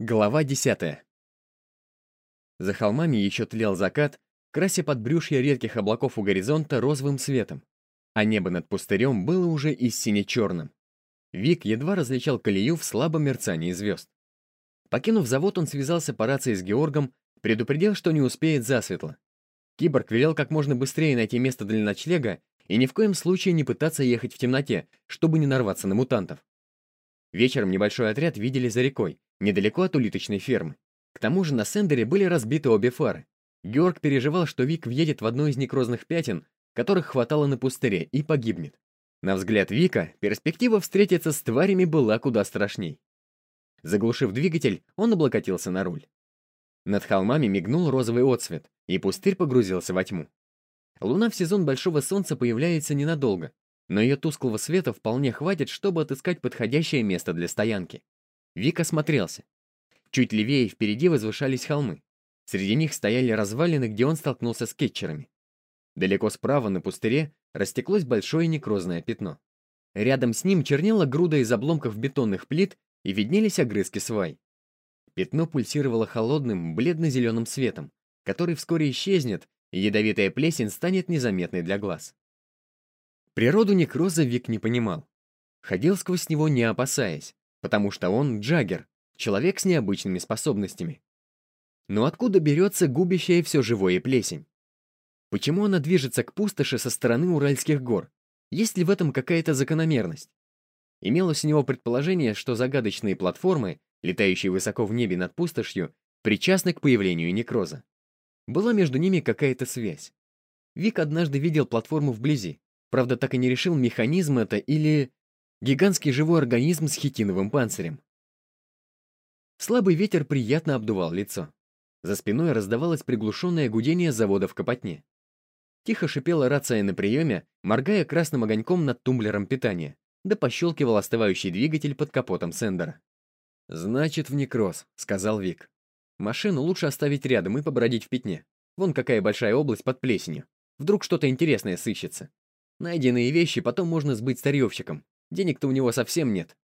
Глава 10. За холмами еще тлел закат, крася подбрюшье редких облаков у горизонта розовым светом, а небо над пустырем было уже и сине-черным. Вик едва различал колею в слабом мерцании звезд. Покинув завод, он связался по рации с Георгом, предупредил, что не успеет засветло. Киборг велел как можно быстрее найти место для ночлега и ни в коем случае не пытаться ехать в темноте, чтобы не нарваться на мутантов. Вечером небольшой отряд видели за рекой, недалеко от улиточной фермы. К тому же на Сендере были разбиты обе фары. Георг переживал, что Вик въедет в одно из некрозных пятен, которых хватало на пустыре, и погибнет. На взгляд Вика, перспектива встретиться с тварями была куда страшней. Заглушив двигатель, он облокотился на руль. Над холмами мигнул розовый отсвет, и пустырь погрузился во тьму. Луна в сезон большого солнца появляется ненадолго, но ее тусклого света вполне хватит, чтобы отыскать подходящее место для стоянки. Вик осмотрелся. Чуть левее и впереди возвышались холмы. Среди них стояли развалины, где он столкнулся с кетчерами. Далеко справа на пустыре растеклось большое некрозное пятно. Рядом с ним чернела груда из обломков бетонных плит и виднелись огрызки свай. Пятно пульсировало холодным, бледно-зеленым светом, который вскоре исчезнет, и ядовитая плесень станет незаметной для глаз. Природу некроза Вик не понимал. Ходил сквозь него не опасаясь, потому что он Джаггер, человек с необычными способностями. Но откуда берется губящая все живое плесень? Почему она движется к пустоши со стороны Уральских гор? Есть ли в этом какая-то закономерность? Имелось у него предположение, что загадочные платформы, летающие высоко в небе над пустошью, причастны к появлению некроза. Была между ними какая-то связь. Вик однажды видел платформу вблизи, Правда, так и не решил, механизм это или гигантский живой организм с хитиновым панцирем. Слабый ветер приятно обдувал лицо. За спиной раздавалось приглушенное гудение завода в Копотне. Тихо шипела рация на приеме, моргая красным огоньком над тумблером питания, да пощелкивал остывающий двигатель под капотом Сендера. «Значит, в некроз», — сказал Вик. «Машину лучше оставить рядом и побродить в пятне. Вон какая большая область под плесенью. Вдруг что-то интересное сыщется. Найденные вещи потом можно сбыть старьевщиком. Денег-то у него совсем нет.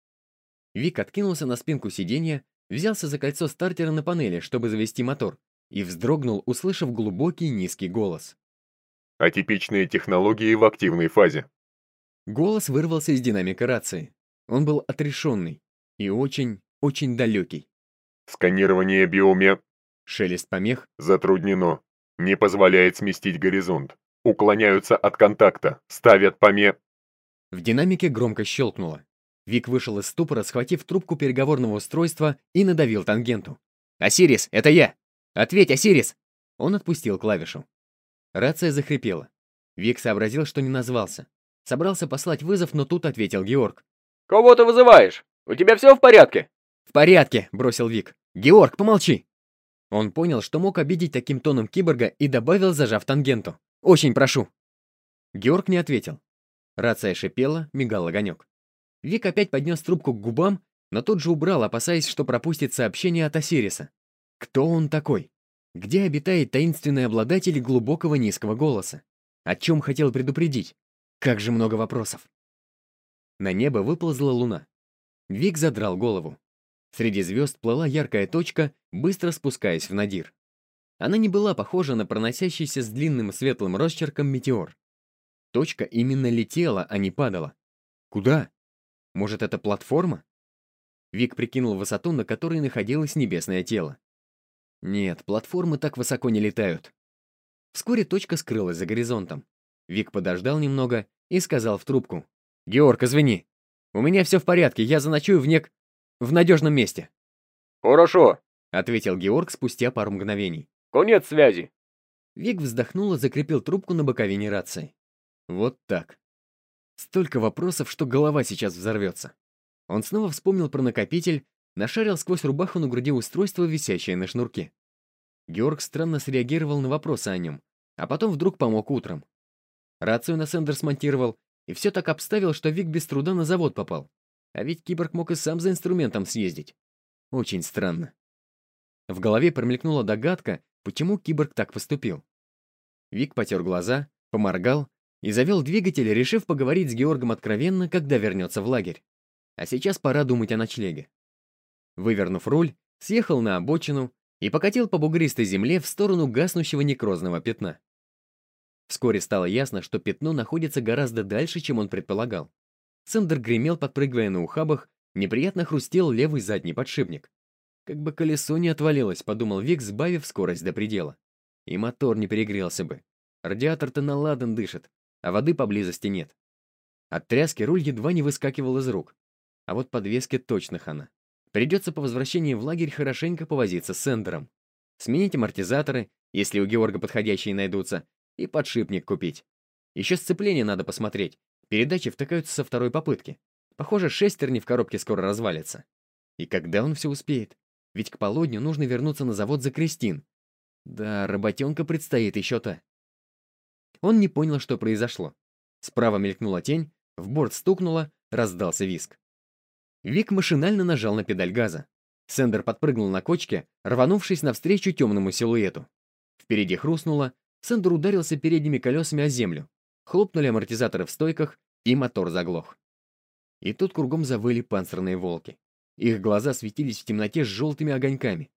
Вик откинулся на спинку сиденья, взялся за кольцо стартера на панели, чтобы завести мотор, и вздрогнул, услышав глубокий низкий голос. Атипичные технологии в активной фазе. Голос вырвался из динамика рации. Он был отрешенный и очень, очень далекий. Сканирование биоме... Шелест помех. Затруднено. Не позволяет сместить горизонт. Уклоняются от контакта, ставят поме... В динамике громко щелкнуло. Вик вышел из ступора, схватив трубку переговорного устройства и надавил тангенту. «Осирис, это я! Ответь, Осирис!» Он отпустил клавишу. Рация захрипела. Вик сообразил, что не назвался. Собрался послать вызов, но тут ответил Георг. «Кого ты вызываешь? У тебя все в порядке?» «В порядке», — бросил Вик. «Георг, помолчи!» Он понял, что мог обидеть таким тоном киборга и добавил, зажав тангенту. Очень прошу!» Георг не ответил. Рация шипела, мигал огонек. Вик опять поднес трубку к губам, но тут же убрал, опасаясь, что пропустит сообщение от Осириса. Кто он такой? Где обитает таинственный обладатель глубокого низкого голоса? О чем хотел предупредить? Как же много вопросов. На небо выползла луна. Вик задрал голову. Среди звезд плыла яркая точка, быстро спускаясь в надир. Она не была похожа на проносящийся с длинным светлым росчерком метеор. Точка именно летела, а не падала. Куда? Может, это платформа? Вик прикинул высоту, на которой находилось небесное тело. Нет, платформы так высоко не летают. Вскоре точка скрылась за горизонтом. Вик подождал немного и сказал в трубку. «Георг, извини. У меня все в порядке, я заночую в нек... в надежном месте». «Хорошо», — ответил Георг спустя пару мгновений. Конец связи. Вик вздохнул и закрепил трубку на боковине рации. Вот так. Столько вопросов, что голова сейчас взорвется. Он снова вспомнил про накопитель, нашарил сквозь рубаху на груди устройство, висящее на шнурке. Георг странно среагировал на вопросы о нем, а потом вдруг помог утром. Рацию на сендер смонтировал, и все так обставил, что Вик без труда на завод попал. А ведь киборг мог и сам за инструментом съездить. Очень странно. В голове промелькнула догадка, почему киборг так поступил. Вик потер глаза, поморгал и завел двигатель, решив поговорить с Георгом откровенно, когда вернется в лагерь. А сейчас пора думать о ночлеге. Вывернув руль, съехал на обочину и покатил по бугристой земле в сторону гаснущего некрозного пятна. Вскоре стало ясно, что пятно находится гораздо дальше, чем он предполагал. Сендер гремел, подпрыгивая на ухабах, неприятно хрустел левый задний подшипник. Как бы колесо не отвалилось, подумал Вик, сбавив скорость до предела. И мотор не перегрелся бы. Радиатор-то наладан дышит, а воды поблизости нет. От тряски руль едва не выскакивал из рук. А вот подвеске точно хана. Придется по возвращении в лагерь хорошенько повозиться с Сендером. Сменить амортизаторы, если у Георга подходящие найдутся, и подшипник купить. Еще сцепление надо посмотреть. Передачи втыкаются со второй попытки. Похоже, шестерни в коробке скоро развалятся. И когда он все успеет? Ведь к полудню нужно вернуться на завод за Кристин. Да, работенка предстоит еще то. Он не понял, что произошло. Справа мелькнула тень, в борт стукнуло, раздался виск. Вик машинально нажал на педаль газа. Сендер подпрыгнул на кочке, рванувшись навстречу темному силуэту. Впереди хрустнуло, Сендер ударился передними колесами о землю. Хлопнули амортизаторы в стойках, и мотор заглох. И тут кругом завыли панцирные волки. Их глаза светились в темноте с желтыми огоньками.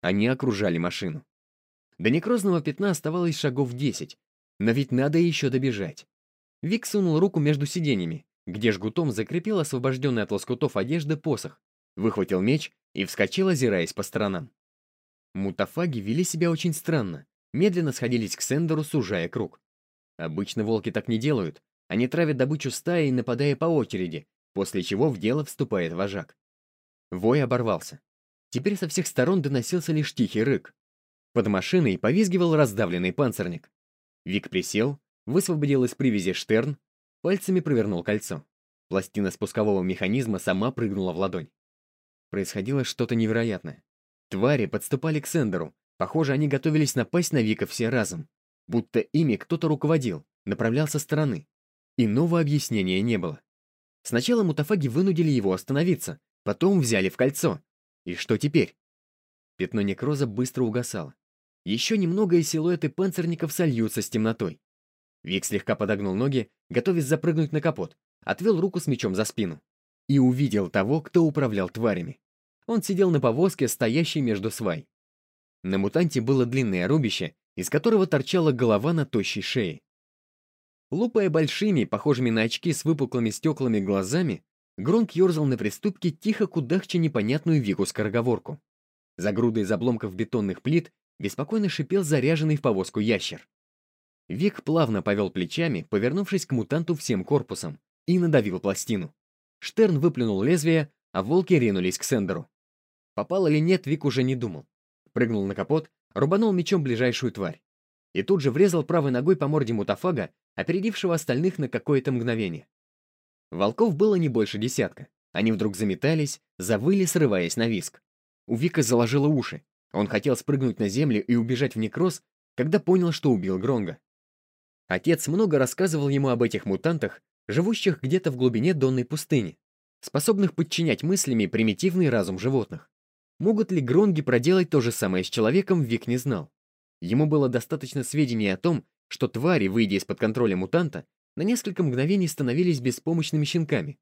Они окружали машину. До некрозного пятна оставалось шагов десять, но ведь надо еще добежать. Вик сунул руку между сиденьями, где жгутом закрепил освобожденный от лоскутов одежды посох, выхватил меч и вскочил, озираясь по сторонам. Мутафаги вели себя очень странно, медленно сходились к Сендеру, сужая круг. Обычно волки так не делают, они травят добычу стаи, нападая по очереди, после чего в дело вступает вожак. Вой оборвался. Теперь со всех сторон доносился лишь тихий рык. Под машиной повизгивал раздавленный панцирник. Вик присел, высвободил из привязи штерн, пальцами провернул кольцо. Пластина спускового механизма сама прыгнула в ладонь. Происходило что-то невероятное. Твари подступали к Сендеру. Похоже, они готовились напасть на Вика все разом. Будто ими кто-то руководил, направлял со стороны. Иного объяснения не было. Сначала мутафаги вынудили его остановиться, потом взяли в кольцо. И что теперь? Пятно некроза быстро угасало. Еще немного и силуэты панцирников сольются с темнотой. Вик слегка подогнул ноги, готовясь запрыгнуть на капот, отвел руку с мечом за спину. И увидел того, кто управлял тварями. Он сидел на повозке, стоящей между свай. На мутанте было длинное рубище, из которого торчала голова на тощей шее. Лупая большими, похожими на очки с выпуклыми стеклами глазами, Гронк ерзал на приступке, тихо кудахча непонятную Вику скороговорку. За грудой из обломков бетонных плит беспокойно шипел заряженный в повозку ящер. Вик плавно повел плечами, повернувшись к мутанту всем корпусом, и надавил пластину. Штерн выплюнул лезвие, а волки ринулись к Сендеру. Попал или нет, Вик уже не думал. Прыгнул на капот, рубанул мечом ближайшую тварь. И тут же врезал правой ногой по морде мутафага, опередившего остальных на какое-то мгновение. Волков было не больше десятка. Они вдруг заметались, завыли, срываясь на виск. У Вика заложило уши. Он хотел спрыгнуть на землю и убежать в некроз, когда понял, что убил Гронга. Отец много рассказывал ему об этих мутантах, живущих где-то в глубине донной пустыни, способных подчинять мыслями примитивный разум животных. Могут ли Гронги проделать то же самое с человеком, Вик не знал. Ему было достаточно сведений о том, что твари, выйдя из-под контроля мутанта, на несколько мгновений становились беспомощными щенками.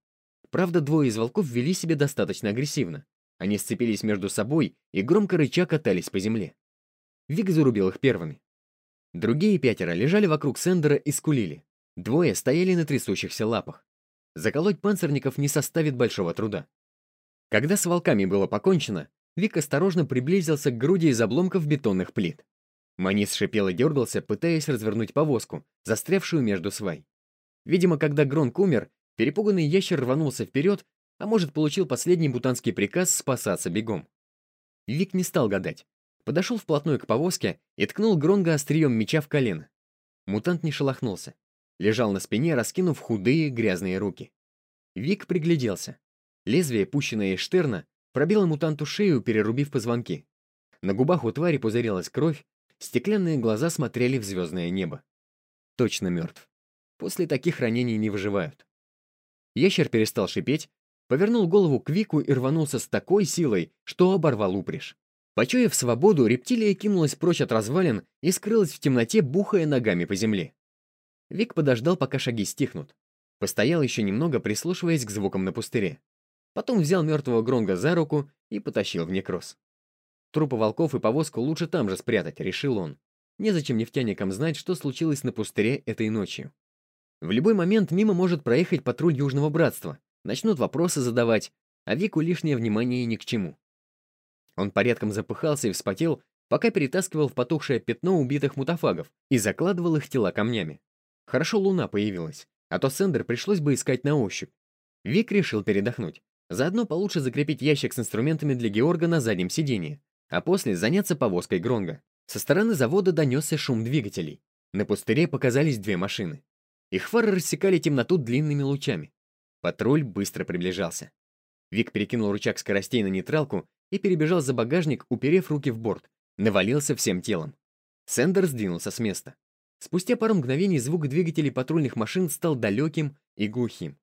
Правда, двое из волков вели себя достаточно агрессивно. Они сцепились между собой и громко рыча катались по земле. Вик зарубил их первыми. Другие пятеро лежали вокруг Сендера и скулили. Двое стояли на трясущихся лапах. Заколоть панцирников не составит большого труда. Когда с волками было покончено, Вик осторожно приблизился к груди из обломков бетонных плит. Манис шипел и дергался, пытаясь развернуть повозку, застрявшую между свай. Видимо, когда Гронк умер, перепуганный ящер рванулся вперед, а может, получил последний бутанский приказ спасаться бегом. Вик не стал гадать. Подошел вплотную к повозке и ткнул Гронга острием меча в колено. Мутант не шелохнулся. Лежал на спине, раскинув худые грязные руки. Вик пригляделся. Лезвие, пущенное из штерна, пробило мутанту шею, перерубив позвонки. На губах у твари пузырилась кровь, стеклянные глаза смотрели в звездное небо. Точно мертв. После таких ранений не выживают. Ящер перестал шипеть, повернул голову к Вику и рванулся с такой силой, что оборвал упряжь. Почуяв свободу, рептилия кинулась прочь от развалин и скрылась в темноте, бухая ногами по земле. Вик подождал, пока шаги стихнут. Постоял еще немного, прислушиваясь к звукам на пустыре. Потом взял мертвого Гронга за руку и потащил в некроз. Трупы волков и повозку лучше там же спрятать, решил он. Незачем нефтяникам знать, что случилось на пустыре этой ночью. В любой момент мимо может проехать патруль Южного Братства. Начнут вопросы задавать, а Вику лишнее внимание ни к чему. Он порядком запыхался и вспотел, пока перетаскивал в потухшее пятно убитых мутафагов и закладывал их тела камнями. Хорошо луна появилась, а то Сендер пришлось бы искать на ощупь. Вик решил передохнуть. Заодно получше закрепить ящик с инструментами для Георга на заднем сиденье, а после заняться повозкой Гронга. Со стороны завода донесся шум двигателей. На пустыре показались две машины. Их фары рассекали темноту длинными лучами. Патруль быстро приближался. Вик перекинул рычаг скоростей на нейтралку и перебежал за багажник, уперев руки в борт. Навалился всем телом. Сендер сдвинулся с места. Спустя пару мгновений звук двигателей патрульных машин стал далеким и глухим.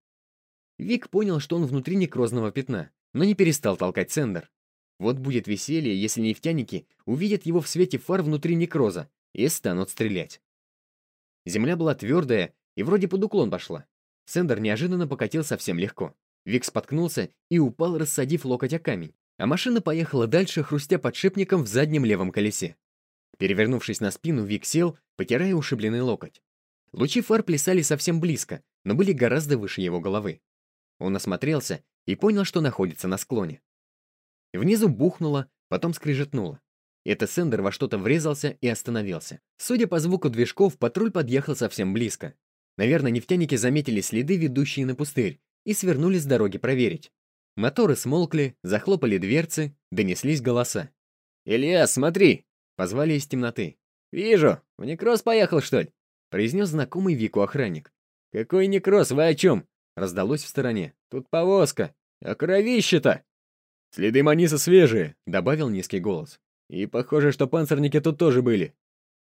Вик понял, что он внутри некрозного пятна, но не перестал толкать Сендер. Вот будет веселье, если нефтяники увидят его в свете фар внутри некроза и станут стрелять. Земля была твердая и вроде под уклон пошла. Сендер неожиданно покатил совсем легко. Вик споткнулся и упал, рассадив локоть о камень, а машина поехала дальше, хрустя подшипником в заднем левом колесе. Перевернувшись на спину, Вик сел, потирая ушибленный локоть. Лучи фар плясали совсем близко, но были гораздо выше его головы. Он осмотрелся и понял, что находится на склоне. Внизу бухнуло, потом скрижетнуло. Это Сендер во что-то врезался и остановился. Судя по звуку движков, патруль подъехал совсем близко. Наверное, нефтяники заметили следы, ведущие на пустырь, и свернули с дороги проверить. Моторы смолкли, захлопали дверцы, донеслись голоса. «Илья, смотри!» — позвали из темноты. «Вижу! В некроз поехал, что ли?» — произнес знакомый Вику охранник. «Какой некроз? Вы о чем?» — раздалось в стороне. «Тут повозка! А кровище-то!» «Следы Маниса свежие», — добавил низкий голос. «И похоже, что панцирники тут тоже были».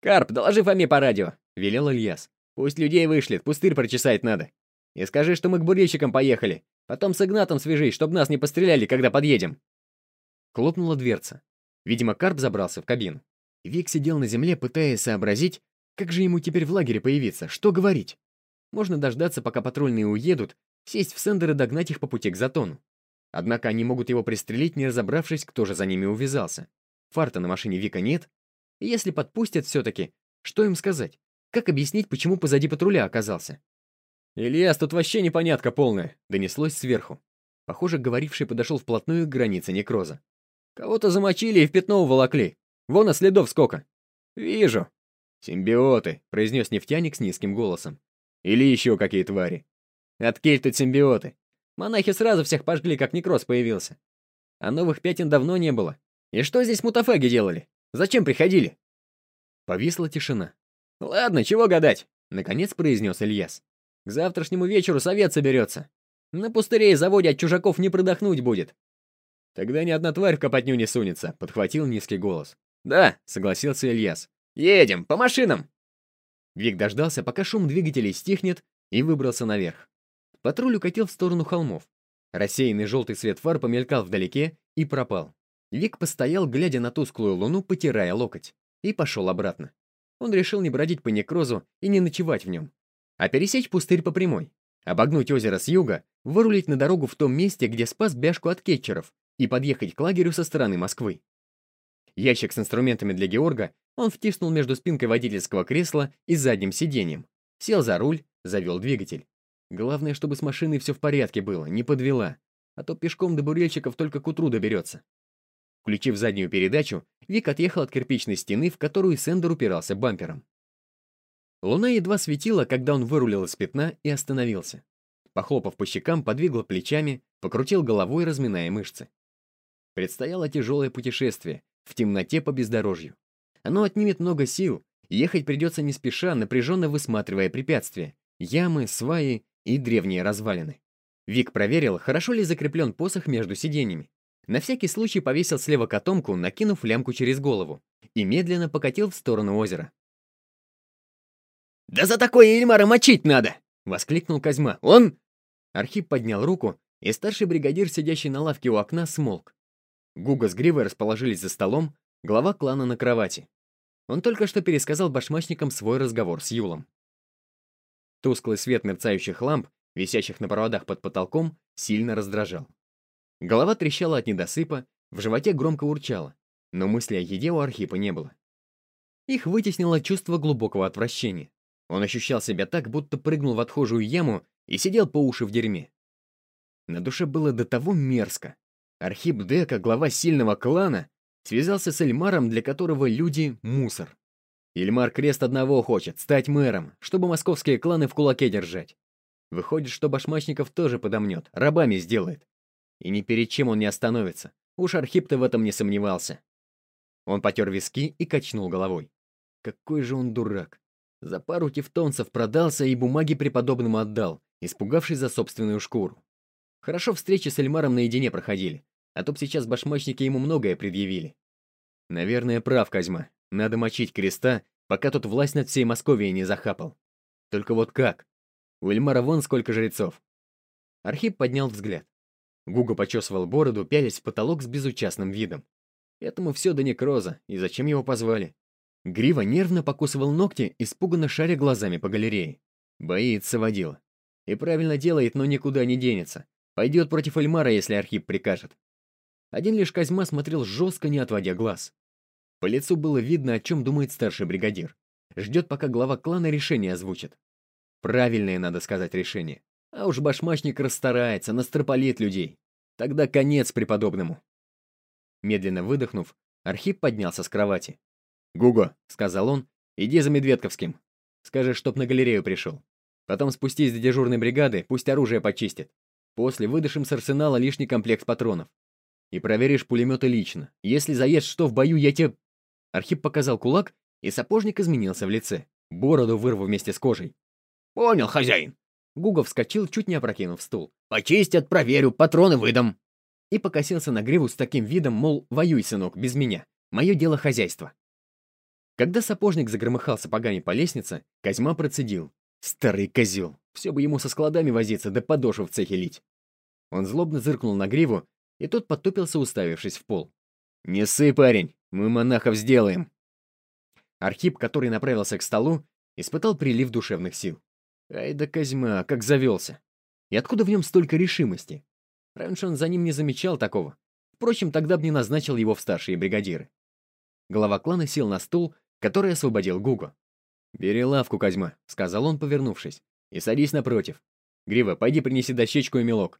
«Карп, доложи Фоме по радио», — велел Ильяс. «Пусть людей вышлет, пустырь прочесать надо. И скажи, что мы к бурильщикам поехали. Потом с Игнатом свяжись, чтобы нас не постреляли, когда подъедем». Хлопнула дверца. Видимо, Карп забрался в кабину. Вик сидел на земле, пытаясь сообразить, как же ему теперь в лагере появиться, что говорить. Можно дождаться, пока патрульные уедут, сесть в сендер и догнать их по пути к затону. Однако они могут его пристрелить, не разобравшись, кто же за ними увязался. Фарта на машине Вика нет. Если подпустят все-таки, что им сказать? Как объяснить, почему позади патруля оказался? «Ильяс, тут вообще непонятка полная», — донеслось сверху. Похоже, говоривший подошел вплотную к границе некроза. «Кого-то замочили и в пятно уволокли. Вон, а следов сколько». «Вижу». «Симбиоты», — произнес нефтяник с низким голосом. «Или еще какие твари». «От кель тут симбиоты. Монахи сразу всех пожгли, как некроз появился. А новых пятен давно не было. И что здесь мутафаги делали? Зачем приходили?» Повисла тишина. «Ладно, чего гадать?» — наконец произнес Ильяс. «К завтрашнему вечеру совет соберется. На пустыре и заводе от чужаков не продохнуть будет». «Тогда ни одна тварь в копотню не сунется», — подхватил низкий голос. «Да», — согласился Ильяс. «Едем, по машинам!» Вик дождался, пока шум двигателей стихнет, и выбрался наверх. Патруль укатил в сторону холмов. Рассеянный желтый свет фар помелькал вдалеке и пропал. Вик постоял, глядя на тусклую луну, потирая локоть, и пошел обратно. Он решил не бродить по некрозу и не ночевать в нем, а пересечь пустырь по прямой, обогнуть озеро с юга, вырулить на дорогу в том месте, где спас бяшку от кетчеров, и подъехать к лагерю со стороны Москвы. Ящик с инструментами для Георга он втиснул между спинкой водительского кресла и задним сиденьем, сел за руль, завел двигатель. Главное, чтобы с машиной все в порядке было, не подвела. А то пешком до бурельщиков только к утру доберется. Включив заднюю передачу, Вик отъехал от кирпичной стены, в которую Сендер упирался бампером. Луна едва светила, когда он вырулил из пятна и остановился. Похлопав по щекам, подвигал плечами, покрутил головой, разминая мышцы. Предстояло тяжелое путешествие, в темноте по бездорожью. Оно отнимет много сил, ехать придется не спеша, напряженно высматривая препятствия, ямы, сваи и древние развалины. Вик проверил, хорошо ли закреплен посох между сиденьями. На всякий случай повесил слева котомку, накинув лямку через голову, и медленно покатил в сторону озера. «Да за такое Ильмара мочить надо!» — воскликнул Козьма. «Он...» Архип поднял руку, и старший бригадир, сидящий на лавке у окна, смолк. Гуга с Гривой расположились за столом, глава клана на кровати. Он только что пересказал башмачникам свой разговор с Юлом. Тусклый свет мерцающих ламп, висящих на проводах под потолком, сильно раздражал. Голова трещала от недосыпа, в животе громко урчала. но мысли о еде у Архипа не было. Их вытеснило чувство глубокого отвращения. Он ощущал себя так, будто прыгнул в отхожую яму и сидел по уши в дерьме. На душе было до того мерзко. Архип Дека, глава сильного клана, связался с Эльмаром, для которого люди — мусор. Эльмар крест одного хочет — стать мэром, чтобы московские кланы в кулаке держать. Выходит, что башмачников тоже подомнет, рабами сделает. И ни перед чем он не остановится. Уж Архип-то в этом не сомневался. Он потер виски и качнул головой. Какой же он дурак. За пару тевтонцев продался и бумаги преподобному отдал, испугавшись за собственную шкуру. Хорошо встречи с Эльмаром наедине проходили, а то б сейчас башмачники ему многое предъявили. Наверное, прав Козьма. Надо мочить креста, пока тут власть над всей Московией не захапал. Только вот как? У Эльмара вон сколько жрецов. Архип поднял взгляд. Гуга почесывал бороду, пялясь в потолок с безучастным видом. Этому все до некроза, и зачем его позвали? Грива нервно покусывал ногти, испуганно шаря глазами по галерее. Боится водила. И правильно делает, но никуда не денется. Пойдет против Эльмара, если Архип прикажет. Один лишь Козьма смотрел жестко, не отводя глаз. По лицу было видно, о чем думает старший бригадир. Ждет, пока глава клана решение озвучит. Правильное, надо сказать, решение. А уж башмачник расстарается, настропалит людей. Тогда конец преподобному. Медленно выдохнув, Архип поднялся с кровати. «Гуго», — сказал он, — «иди за Медведковским. Скажи, чтоб на галерею пришел. Потом спустись до дежурной бригады, пусть оружие почистит. После выдашим с арсенала лишний комплект патронов. И проверишь пулеметы лично. Если заешь что в бою, я тебе...» Архип показал кулак, и сапожник изменился в лице. Бороду вырву вместе с кожей. «Понял, хозяин!» Гуго вскочил, чуть не опрокинув стул. «Почистят, проверю, патроны выдам!» И покосился на гриву с таким видом, мол, воюй, сынок, без меня. Мое дело хозяйство. Когда сапожник загромыхал сапогами по лестнице, Козьма процедил. Старый козел, все бы ему со складами возиться, да подошву в цехе лить. Он злобно зыркнул на гриву, и тот потупился, уставившись в пол. «Не ссы, парень, мы монахов сделаем!» Архип, который направился к столу, испытал прилив душевных сил. Ай да Козьма, как завелся! И откуда в нем столько решимости? Раньше он за ним не замечал такого. Впрочем, тогда бы не назначил его в старшие бригадиры. Глава клана сел на стул, который освободил Гуго. «Бери лавку, Козьма», — сказал он, повернувшись, — «и садись напротив. Грива, пойди принеси дощечку и мелок».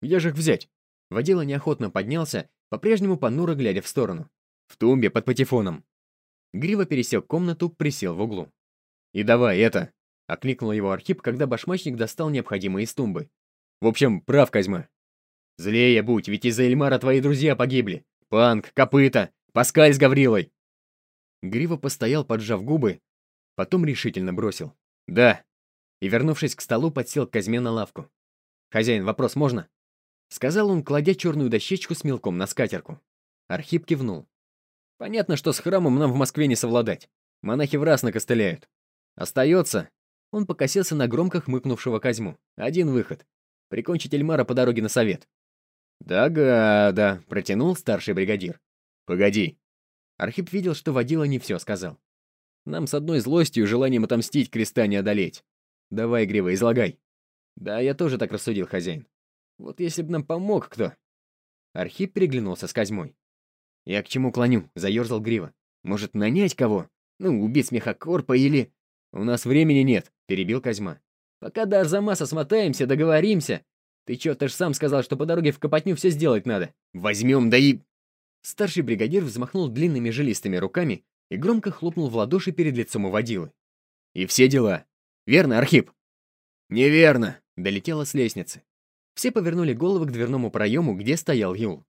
«Где же их взять?» Водила неохотно поднялся, по-прежнему понуро глядя в сторону. «В тумбе под патефоном». Грива пересек комнату, присел в углу. «И давай это!» — окликнул его Архип, когда башмачник достал необходимое из тумбы. «В общем, прав, Козьма. Злее будь, ведь из-за Эльмара твои друзья погибли. Панк, Копыта, Паскаль с Гаврилой. Грива постоял, поджав губы, потом решительно бросил. «Да». И, вернувшись к столу, подсел к Казьме на лавку. «Хозяин, вопрос можно?» Сказал он, кладя черную дощечку с мелком на скатерку. Архип кивнул. «Понятно, что с храмом нам в Москве не совладать. Монахи в раз накостыляют. Остается...» Он покосился на громко хмыкнувшего Козьму. «Один выход. Прикончить Эльмара по дороге на совет». «Да-гада», — протянул старший бригадир. «Погоди, Архип видел, что водила не все сказал. Нам с одной злостью и желанием отомстить креста не одолеть. Давай, Грива, излагай. Да, я тоже так рассудил, хозяин. Вот если бы нам помог кто. Архип переглянулся с Козьмой. Я к чему клоню? Заерзал Грива. Может, нанять кого? Ну, убить смехокорпа или... У нас времени нет, перебил Козьма. Пока до Арзамаса смотаемся, договоримся. Ты чё, ты ж сам сказал, что по дороге в Копотню все сделать надо. Возьмем, да и... Старший бригадир взмахнул длинными жилистыми руками и громко хлопнул в ладоши перед лицом у водилы. «И все дела. Верно, Архип?» «Неверно», — долетело с лестницы. Все повернули головы к дверному проему, где стоял Юл.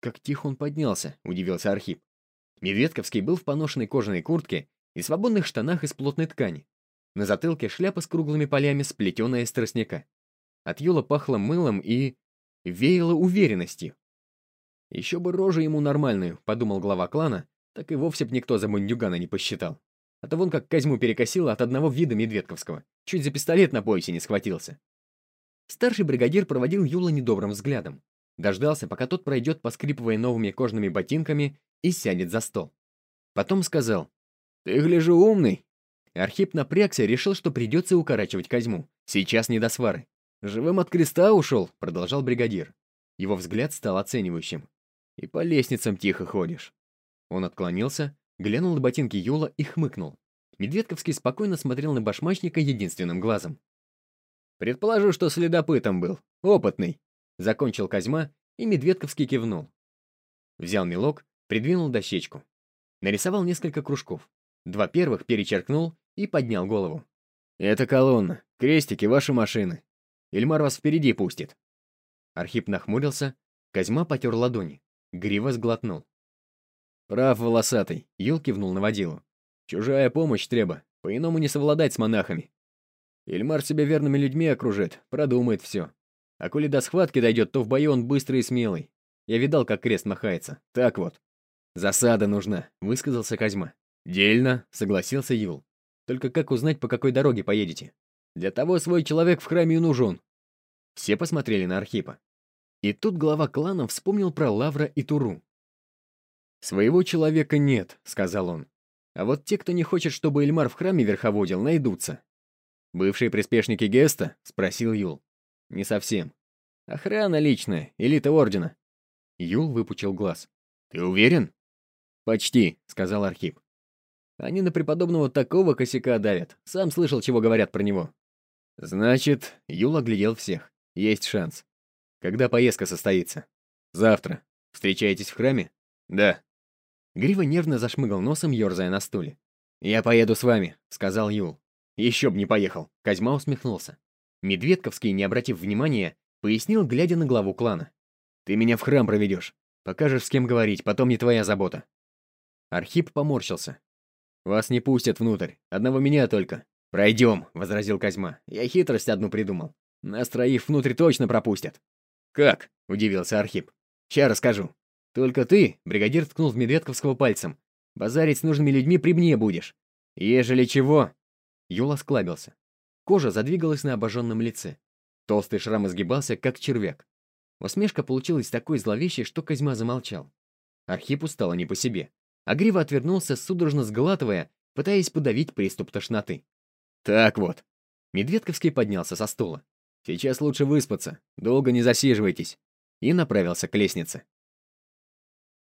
«Как тихо он поднялся», — удивился Архип. Медведковский был в поношенной кожаной куртке и свободных штанах из плотной ткани. На затылке шляпа с круглыми полями, сплетенная из тростника. От Юла пахло мылом и... веяло уверенностью. Еще бы рожу ему нормальную, подумал глава клана, так и вовсе б никто за мундюгана не посчитал. А то вон как Козьму перекосило от одного вида Медведковского. Чуть за пистолет на поясе не схватился. Старший бригадир проводил Юла недобрым взглядом. Дождался, пока тот пройдет, поскрипывая новыми кожаными ботинками, и сядет за стол. Потом сказал, «Ты, гляжу, умный». Архип напрягся, решил, что придется укорачивать Козьму. Сейчас не до свары. «Живым от креста ушел», — продолжал бригадир. Его взгляд стал оценивающим. И по лестницам тихо ходишь. Он отклонился, глянул на ботинки Юла и хмыкнул. Медведковский спокойно смотрел на башмачника единственным глазом. «Предположу, что следопытом был. Опытный», — закончил Козьма, и Медведковский кивнул. Взял мелок, придвинул дощечку. Нарисовал несколько кружков. Два первых перечеркнул и поднял голову. «Это колонна. Крестики — ваши машины. Ильмар вас впереди пустит». Архип нахмурился, Козьма потер ладони. Грива сглотнул. «Прав, волосатый», — Юл кивнул на водилу. «Чужая помощь треба, по-иному не совладать с монахами. Ильмар себя верными людьми окружит, продумает все. А коли до схватки дойдет, то в бою он быстрый и смелый. Я видал, как крест махается. Так вот. «Засада нужна», — высказался Козьма. «Дельно», — согласился Юл. «Только как узнать, по какой дороге поедете? Для того свой человек в храме нужен». Все посмотрели на Архипа. И тут глава клана вспомнил про Лавра и Туру. «Своего человека нет», — сказал он. «А вот те, кто не хочет, чтобы Эльмар в храме верховодил, найдутся». «Бывшие приспешники Геста?» — спросил Юл. «Не совсем. Охрана личная, элита Ордена». Юл выпучил глаз. «Ты уверен?» «Почти», — сказал Архип. «Они на преподобного такого косяка давят. Сам слышал, чего говорят про него». «Значит...» — Юл оглядел всех. «Есть шанс. Когда поездка состоится?» «Завтра. Встречаетесь в храме?» «Да». Грива нервно зашмыгал носом, ерзая на стуле. «Я поеду с вами», — сказал Юл. «Еще б не поехал», — Козьма усмехнулся. Медведковский, не обратив внимания, пояснил, глядя на главу клана. «Ты меня в храм проведешь. Покажешь, с кем говорить, потом не твоя забота». Архип поморщился. «Вас не пустят внутрь. Одного меня только». «Пройдем», — возразил Козьма. «Я хитрость одну придумал. Нас троих внутрь точно пропустят». «Как?» — удивился Архип. «Ща расскажу. Только ты, — бригадир ткнул в Медведковского пальцем, — базарить с нужными людьми при мне будешь. Ежели чего...» Юла склабился. Кожа задвигалась на обожженном лице. Толстый шрам изгибался, как червяк. Усмешка получилась такой зловещей, что Козьма замолчал. Архипу стало не по себе. А Грива отвернулся, судорожно сглатывая, пытаясь подавить приступ тошноты. «Так вот». Медведковский поднялся со стула. «Сейчас лучше выспаться, долго не засиживайтесь». И направился к лестнице.